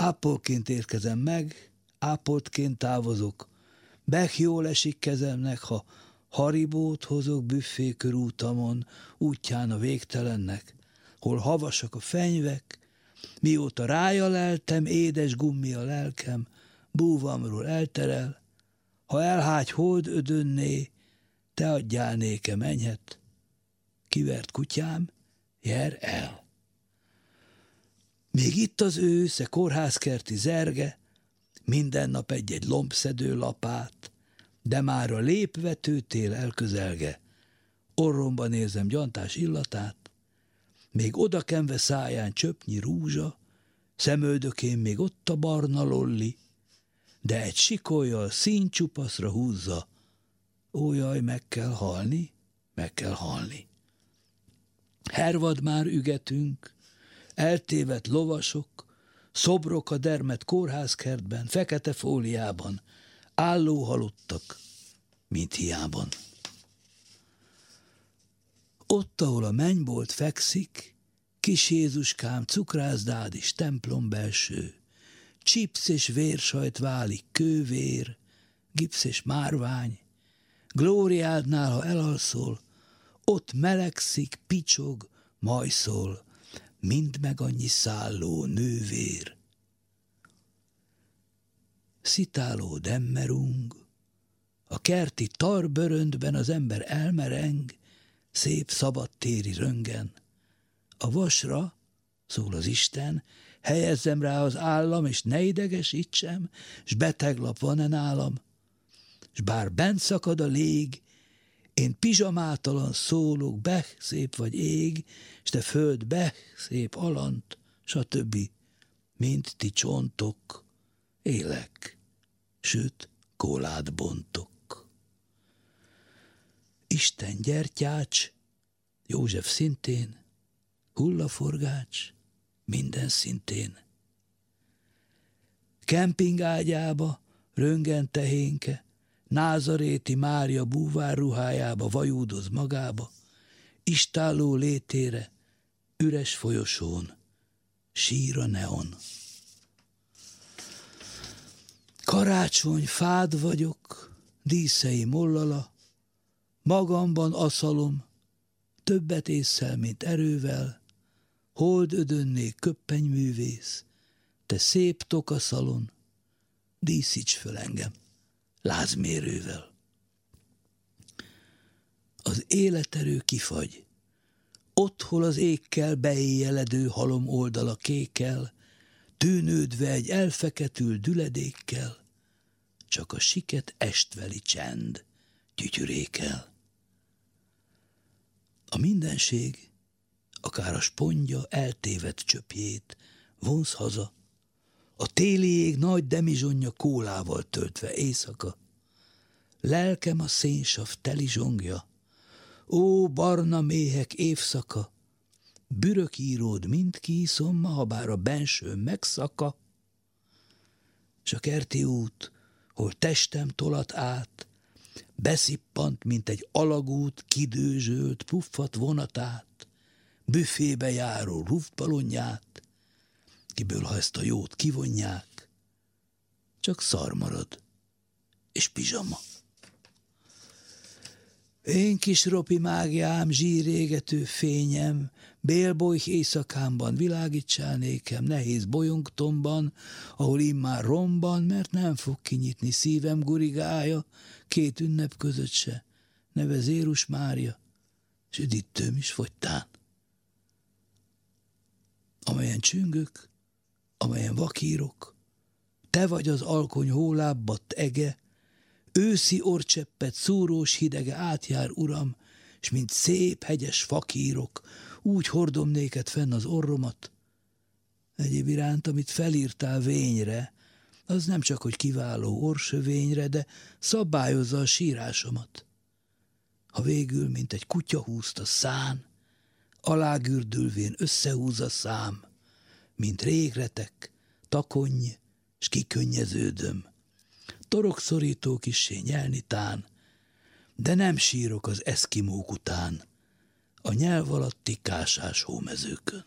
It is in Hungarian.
Ápolként érkezem meg, ápoltként távozok. Bech jól esik kezemnek, ha haribót hozok büffé körútamon, útján a végtelennek, hol havasak a fenyvek, mióta rája leltem, édes gummi a lelkem, búvamról elterel, ha elhágy hold ödönné, te adjál nékem enyhet, kivert kutyám, jer el. Még itt az ősze, kórházkerti zerge, minden nap egy-egy lombszedő lapát, de már a lépvetőtél elközelge, orromban érzem gyantás illatát, még odakenve száján csöpnyi rúzsa, szemöldökén még ott a barna lolli, de egy sikolyjal színcsupaszra húzza, ó jaj, meg kell halni, meg kell halni. Hervad már ügetünk, eltévedt lovasok, szobrok a dermet kórházkertben, fekete fóliában, álló halottak, mint hiában. Ott, ahol a mennybolt fekszik, kis Jézuskám cukrászdád is templom belső, csipsz és vérsajt válik kővér, gipsz és márvány, glóriádnál, ha elalszol, ott melegszik, picsog, majszol, mind meg annyi szálló nővér. Szitáló demmerung, a kerti tarböröntben az ember elmereng, szép szabadtéri röngen. A vasra, szól az Isten, helyezzem rá az állam, és ne idegesítsem, s beteglap van-e nálam. S bár bent szakad a lég, én pizsamátalan szólok, beh, szép vagy ég, s te föld, beh, szép alant, stb. Mint ti csontok, élek, sőt, kólát bontok. Isten gyertyács, József szintén, hullaforgács, minden szintén. Kempingágyába, röngen tehénke, Názaréti Mária búvár ruhájába vajúdoz magába, istáló létére, üres folyosón, sír a neon. Karácsony, fád vagyok, díszei mollala, magamban aszalom, többet észszel, mint erővel, hold ödönné köppenyművész, te szép tokaszalon, díszíts föl engem lázmérővel. Az életerő kifagy, ott, hol az égkel beéjeledő halom oldala kékel, tűnődve egy elfeketül düledékkel, csak a siket estveli csend gyütyürékel. A mindenség, akár a spondja eltévedt csöpjét, vonz haza, a téli ég nagy demizsonja kólával töltve éjszaka. Lelkem a szénsav teli zsongja, ó, barna méhek évszaka, bürök íród mind kiszom, ha bár a benső megszaka. S a kerti út, hol testem tolat át, beszippant, mint egy alagút, kidőzsölt, puffat vonatát, büfébe járó rufbalonját, kiből, ha ezt a jót kivonják, csak szar marad, és pizsama. Én kis ropi mágiám, zsírégető fényem, bélbolyh éjszakámban világítsál nékem, nehéz bolyongtomban, ahol immár romban, mert nem fog kinyitni szívem gurigája, két ünnep között se, neve Zérus Mária, s üdítőm is fogytán. Amelyen csüngök, amelyen vakírok, te vagy az alkony hólábbat ege, őszi orcseppet szúrós hidege átjár, uram, és mint szép hegyes fakírok, úgy hordom néked fenn az orromat. Egyéb iránt, amit felírtál vényre, az nem csak, hogy kiváló orsövényre, de szabályozza a sírásomat. Ha végül, mint egy kutya húzta szán, alágürdülvén összehúz a szám, mint régretek, takony, s kikönnyeződöm. Torokszorító kissé nyelni tán, de nem sírok az eszkimók után, a nyelv alatti kásás hómezőkön.